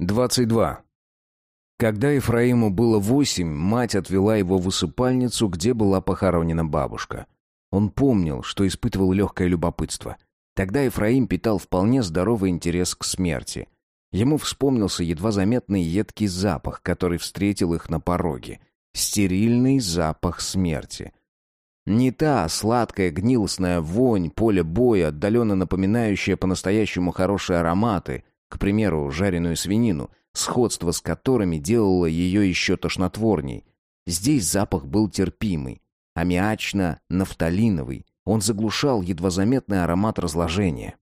22. Когда Ефраиму было восемь, мать отвела его в усыпальницу, где была похоронена бабушка. Он помнил, что испытывал легкое любопытство. Тогда Ефраим питал вполне здоровый интерес к смерти. Ему вспомнился едва заметный едкий запах, который встретил их на пороге. Стерильный запах смерти. Не та сладкая гнилостная вонь поля боя, отдаленно напоминающая по-настоящему хорошие ароматы — к примеру, жареную свинину, сходство с которыми делало ее еще тошнотворней. Здесь запах был терпимый, аммиачно-нафталиновый, он заглушал едва заметный аромат разложения.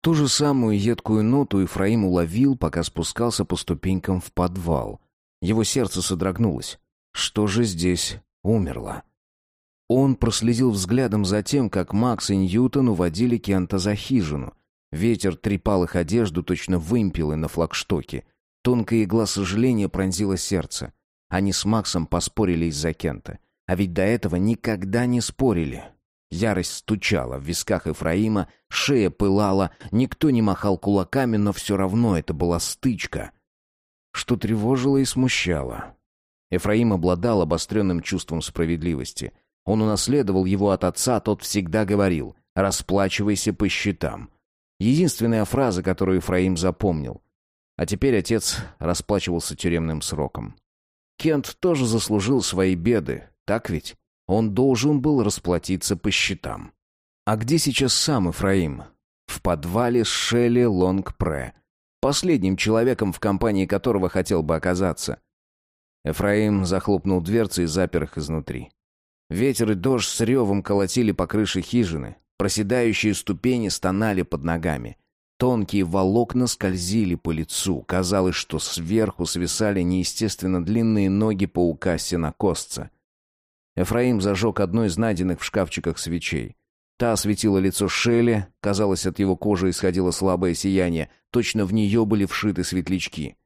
Ту же самую едкую ноту Ефраим уловил, пока спускался по ступенькам в подвал. Его сердце содрогнулось. Что же здесь умерло? Он проследил взглядом за тем, как Макс и Ньютон уводили Кента за хижину — Ветер трепал их одежду, точно вымпелы на флагштоке. Тонкая игла сожаления пронзила сердце. Они с Максом поспорили из-за Кента. А ведь до этого никогда не спорили. Ярость стучала в висках Ефраима, шея пылала, никто не махал кулаками, но все равно это была стычка. Что тревожило и смущало. Ефраим обладал обостренным чувством справедливости. Он унаследовал его от отца, тот всегда говорил «расплачивайся по счетам». Единственная фраза, которую Ефраим запомнил. А теперь отец расплачивался тюремным сроком. Кент тоже заслужил свои беды, так ведь? Он должен был расплатиться по счетам. А где сейчас сам Ефраим? В подвале Шелли Лонгпре, последним человеком, в компании которого хотел бы оказаться. Ефраим захлопнул дверцы и запер их изнутри. Ветер и дождь с ревом колотили по крыше хижины, Проседающие ступени стонали под ногами. Тонкие волокна скользили по лицу. Казалось, что сверху свисали неестественно длинные ноги паука-сенокосца. Эфраим зажег одну из найденных в шкафчиках свечей. Та осветила лицо Шелли, казалось, от его кожи исходило слабое сияние, точно в нее были вшиты светлячки.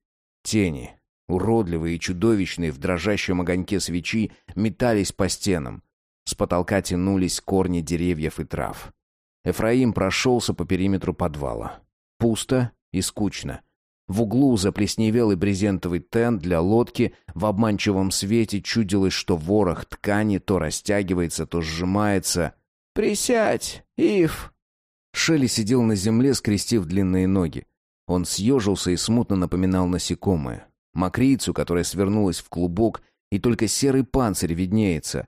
Тени, уродливые и чудовищные в дрожащем огоньке свечи, метались по стенам. С потолка тянулись корни деревьев и трав. Эфраим прошелся по периметру подвала. Пусто и скучно. В углу заплесневелый брезентовый тент для лодки, в обманчивом свете чудилось, что ворох ткани то растягивается, то сжимается. «Присядь, Ив!» Шелли сидел на земле, скрестив длинные ноги. Он съежился и смутно напоминал насекомое. Мокрицу, которая свернулась в клубок, и только серый панцирь виднеется.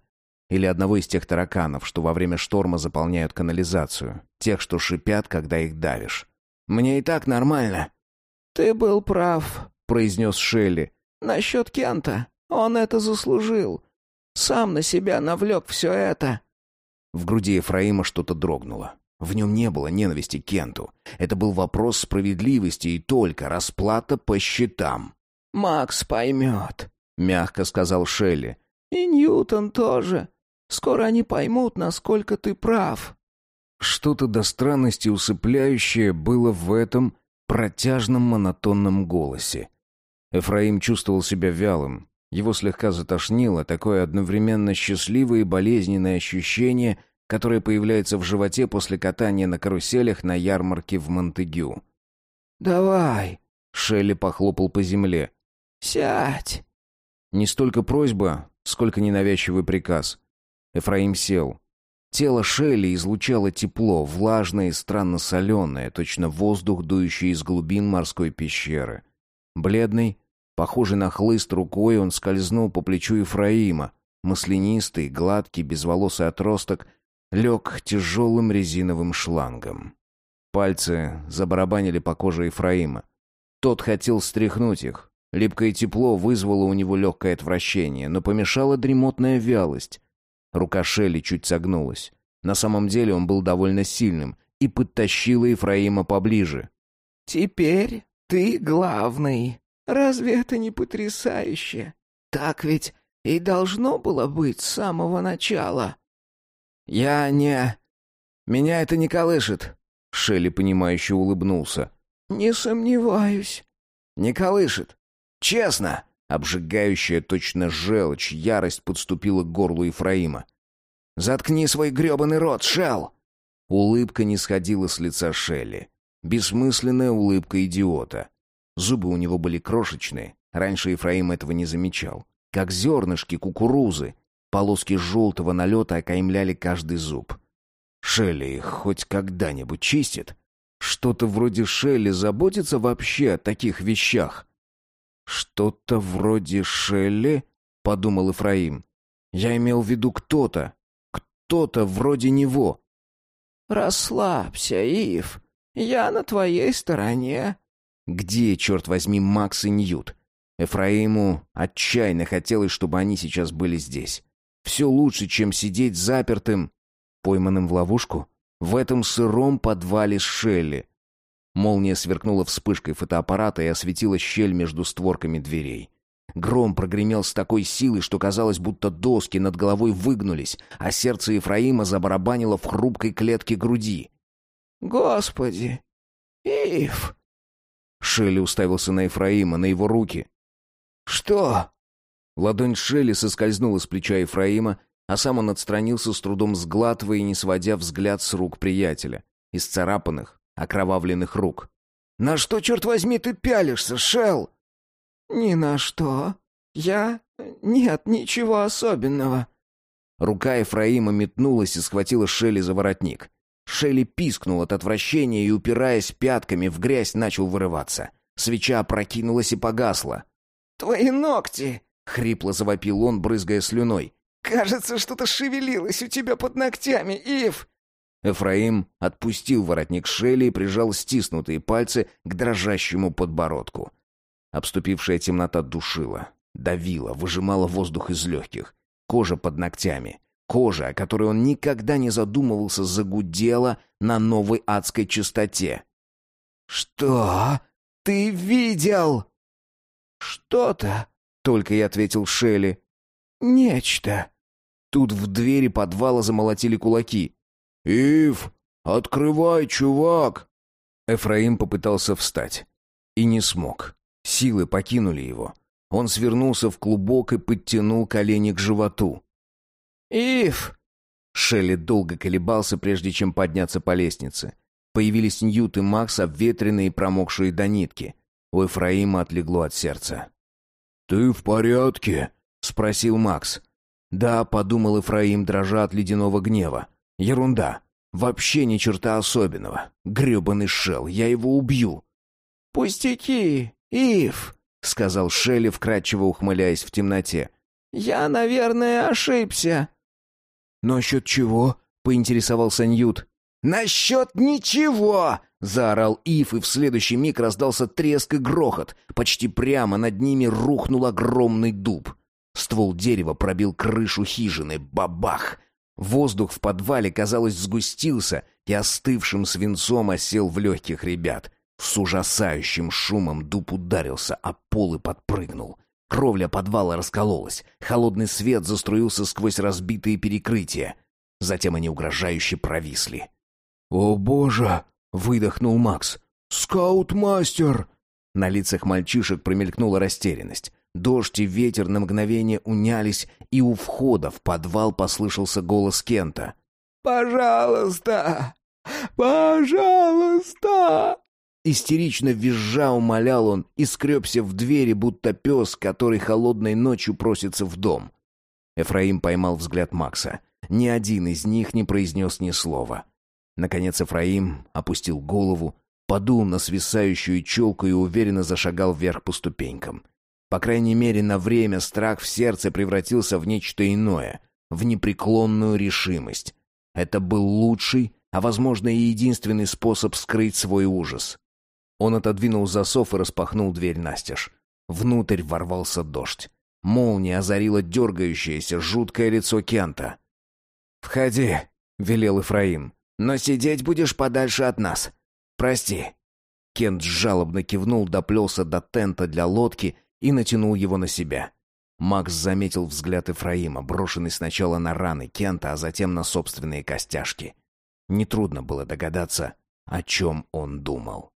Или одного из тех тараканов, что во время шторма заполняют канализацию. Тех, что шипят, когда их давишь. «Мне и так нормально». «Ты был прав», — произнес Шелли. «Насчет Кента. Он это заслужил. Сам на себя навлек все это». В груди Ефраима что-то дрогнуло. В нем не было ненависти к Кенту. Это был вопрос справедливости и только расплата по счетам. «Макс поймет», — мягко сказал Шелли. «И Ньютон тоже. Скоро они поймут, насколько ты прав». Что-то до странности усыпляющее было в этом протяжном монотонном голосе. Эфраим чувствовал себя вялым. Его слегка затошнило такое одновременно счастливое и болезненное ощущение, которое появляется в животе после катания на каруселях на ярмарке в Монтегю. «Давай!» — Шелли похлопал по земле. «Сядь!» Не столько просьба, сколько ненавязчивый приказ. Эфраим сел. Тело Шелли излучало тепло, влажное и странно соленое, точно воздух, дующий из глубин морской пещеры. Бледный, похожий на хлыст рукой, он скользнул по плечу Ефраима. Маслянистый, гладкий, безволосый отросток лег тяжелым резиновым шлангом. Пальцы забарабанили по коже Ефраима. Тот хотел стряхнуть их. Липкое тепло вызвало у него легкое отвращение, но помешала дремотная вялость. Рука Шелли чуть согнулась. На самом деле он был довольно сильным и подтащила Ефраима поближе. «Теперь ты главный. Разве это не потрясающе? Так ведь и должно было быть с самого начала». «Я не... Меня это не колышет», — Шелли, понимающе улыбнулся. «Не сомневаюсь». «Не колышет. Честно». Обжигающая точно желчь, ярость подступила к горлу Ефраима. «Заткни свой гребаный рот, Шелл!» Улыбка не сходила с лица Шелли. Бессмысленная улыбка идиота. Зубы у него были крошечные. Раньше Ефраим этого не замечал. Как зернышки кукурузы. Полоски желтого налета окаймляли каждый зуб. Шелли их хоть когда-нибудь чистит? Что-то вроде Шелли заботится вообще о таких вещах? Что-то вроде Шелли, подумал Ифраим. Я имел в виду кто-то. Кто-то вроде него. Расслабься, Ив. Я на твоей стороне. Где, черт возьми, Макс и Ньют? Эфраиму отчаянно хотелось, чтобы они сейчас были здесь. Все лучше, чем сидеть запертым, пойманным в ловушку, в этом сыром подвале с Шелли. Молния сверкнула вспышкой фотоаппарата и осветила щель между створками дверей. Гром прогремел с такой силой, что казалось, будто доски над головой выгнулись, а сердце Ефраима забарабанило в хрупкой клетке груди. «Господи! Ив!» Шелли уставился на Ефраима, на его руки. «Что?» Ладонь Шелли соскользнула с плеча Ефраима, а сам он отстранился с трудом сглатывая и не сводя взгляд с рук приятеля, из царапанных, окровавленных рук. «На что, черт возьми, ты пялишься, Шел? «Ни на что. Я... Нет, ничего особенного». Рука Ефраима метнулась и схватила Шелли за воротник. Шелли пискнул от отвращения и, упираясь пятками в грязь, начал вырываться. Свеча опрокинулась и погасла. «Твои ногти!» — хрипло завопил он, брызгая слюной. «Кажется, что-то шевелилось у тебя под ногтями, Ив!» Эфраим отпустил воротник Шелли и прижал стиснутые пальцы к дрожащему подбородку. Обступившая темнота душила, давила, выжимала воздух из легких. Кожа под ногтями, кожа, о которой он никогда не задумывался, загудела на новой адской чистоте. «Что? Ты видел?» «Что-то», — только и ответил Шелли. «Нечто». Тут в двери подвала замолотили кулаки. «Ив, открывай, чувак!» Эфраим попытался встать. И не смог. Силы покинули его. Он свернулся в клубок и подтянул колени к животу. «Ив!» Шелли долго колебался, прежде чем подняться по лестнице. Появились Ньют и Макс, обветренные и промокшие до нитки. У Ефраима отлегло от сердца. «Ты в порядке?» — спросил Макс. «Да», — подумал Ефраим, дрожа от ледяного гнева. «Ерунда. Вообще ни черта особенного. Гребаный шел, я его убью». «Пустяки!» «Ив», — сказал Шелли, вкрадчиво ухмыляясь в темноте, — «я, наверное, ошибся». «Насчет чего?» — поинтересовался Ньют. «Насчет ничего!» — заорал Ив, и в следующий миг раздался треск и грохот. Почти прямо над ними рухнул огромный дуб. Ствол дерева пробил крышу хижины. Бабах! Воздух в подвале, казалось, сгустился и остывшим свинцом осел в легких ребят. С ужасающим шумом дуб ударился, а пол и подпрыгнул. Кровля подвала раскололась, холодный свет заструился сквозь разбитые перекрытия. Затем они угрожающе провисли. «О боже!» — выдохнул Макс. «Скаут-мастер!» На лицах мальчишек промелькнула растерянность. Дождь и ветер на мгновение унялись, и у входа в подвал послышался голос Кента. «Пожалуйста! Пожалуйста!» Истерично визжа умолял он и скребся в двери, будто пес, который холодной ночью просится в дом. Эфраим поймал взгляд Макса. Ни один из них не произнес ни слова. Наконец Эфраим опустил голову, подул на свисающую челку и уверенно зашагал вверх по ступенькам. По крайней мере, на время страх в сердце превратился в нечто иное, в непреклонную решимость. Это был лучший, а, возможно, и единственный способ скрыть свой ужас. Он отодвинул засов и распахнул дверь настежь. Внутрь ворвался дождь. Молния озарила дергающееся, жуткое лицо Кента. «Входи», — велел Ифраим. «Но сидеть будешь подальше от нас. Прости». Кент жалобно кивнул, доплелся до тента для лодки и натянул его на себя. Макс заметил взгляд Ифраима, брошенный сначала на раны Кента, а затем на собственные костяшки. Нетрудно было догадаться, о чем он думал.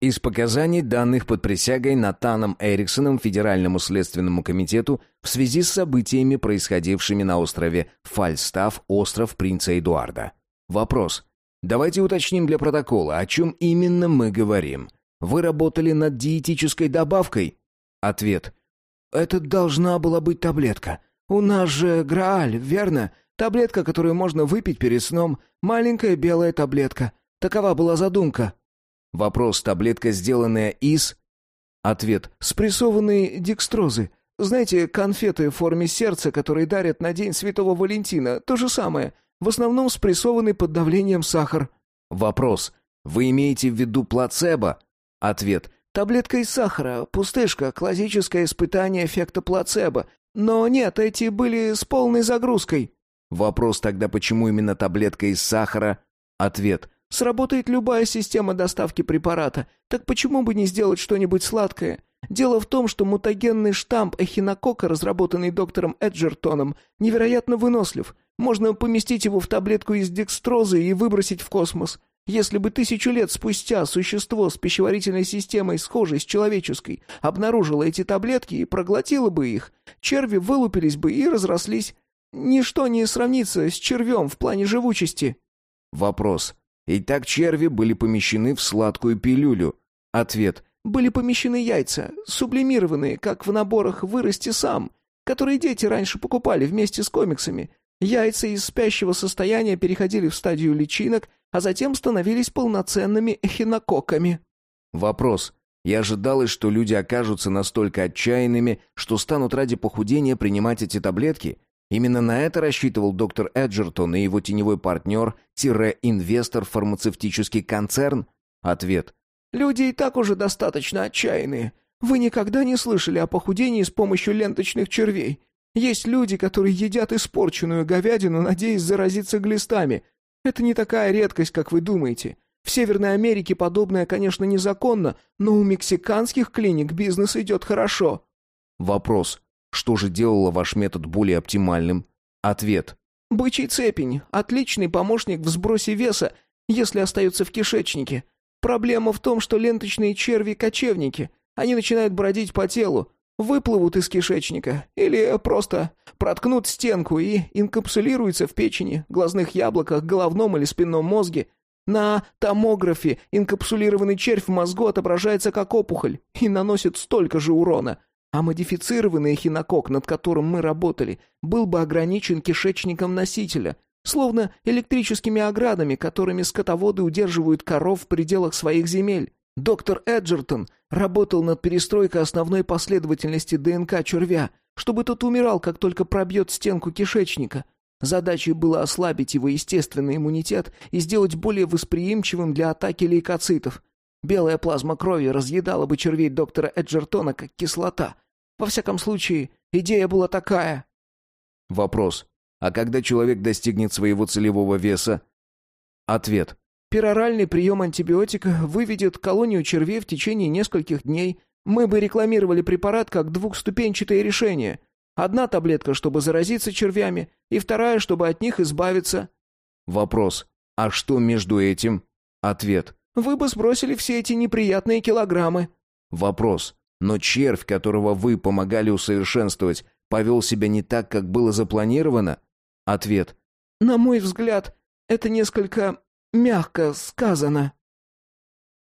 Из показаний, данных под присягой Натаном Эриксоном Федеральному следственному комитету в связи с событиями, происходившими на острове Фальстаф, остров принца Эдуарда. Вопрос. Давайте уточним для протокола, о чем именно мы говорим. Вы работали над диетической добавкой? Ответ. Это должна была быть таблетка. У нас же Грааль, верно? Таблетка, которую можно выпить перед сном. Маленькая белая таблетка. Такова была задумка. Вопрос. Таблетка, сделанная из... Ответ. Спрессованные декстрозы. Знаете, конфеты в форме сердца, которые дарят на День Святого Валентина, то же самое. В основном спрессованный под давлением сахар. Вопрос. Вы имеете в виду плацебо? Ответ. Таблетка из сахара, пустышка, классическое испытание эффекта плацебо. Но нет, эти были с полной загрузкой. Вопрос тогда, почему именно таблетка из сахара? Ответ. Сработает любая система доставки препарата. Так почему бы не сделать что-нибудь сладкое? Дело в том, что мутагенный штамп эхинокока, разработанный доктором Эджертоном, невероятно вынослив. Можно поместить его в таблетку из декстрозы и выбросить в космос. Если бы тысячу лет спустя существо с пищеварительной системой, схожей с человеческой, обнаружило эти таблетки и проглотило бы их, черви вылупились бы и разрослись. Ничто не сравнится с червем в плане живучести. Вопрос. Итак, черви были помещены в сладкую пилюлю. Ответ. Были помещены яйца, сублимированные, как в наборах «Вырасти сам», которые дети раньше покупали вместе с комиксами. Яйца из спящего состояния переходили в стадию личинок, а затем становились полноценными эхинококками. Вопрос. И ожидалось, что люди окажутся настолько отчаянными, что станут ради похудения принимать эти таблетки? Именно на это рассчитывал доктор Эджертон и его теневой партнер-инвестор фармацевтический концерн? Ответ. Люди и так уже достаточно отчаянные. Вы никогда не слышали о похудении с помощью ленточных червей? Есть люди, которые едят испорченную говядину, надеясь заразиться глистами. Это не такая редкость, как вы думаете. В Северной Америке подобное, конечно, незаконно, но у мексиканских клиник бизнес идет хорошо. Вопрос. Что же делало ваш метод более оптимальным? Ответ. Бычий цепень – отличный помощник в сбросе веса, если остается в кишечнике. Проблема в том, что ленточные черви – кочевники. Они начинают бродить по телу, выплывут из кишечника или просто проткнут стенку и инкапсулируются в печени, глазных яблоках, головном или спинном мозге. На томографе инкапсулированный червь в мозгу отображается как опухоль и наносит столько же урона. А модифицированный эхинокок, над которым мы работали, был бы ограничен кишечником носителя, Словно электрическими оградами, которыми скотоводы удерживают коров в пределах своих земель. Доктор Эджертон работал над перестройкой основной последовательности ДНК червя, чтобы тот умирал, как только пробьет стенку кишечника. Задачей было ослабить его естественный иммунитет и сделать более восприимчивым для атаки лейкоцитов. Белая плазма крови разъедала бы червей доктора Эджертона как кислота. Во всяком случае, идея была такая. Вопрос. А когда человек достигнет своего целевого веса? Ответ. Пероральный прием антибиотика выведет колонию червей в течение нескольких дней. Мы бы рекламировали препарат как двухступенчатое решение. Одна таблетка, чтобы заразиться червями, и вторая, чтобы от них избавиться. Вопрос. А что между этим? Ответ. Вы бы сбросили все эти неприятные килограммы. Вопрос. Но червь, которого вы помогали усовершенствовать, повел себя не так, как было запланировано? Ответ. «На мой взгляд, это несколько мягко сказано».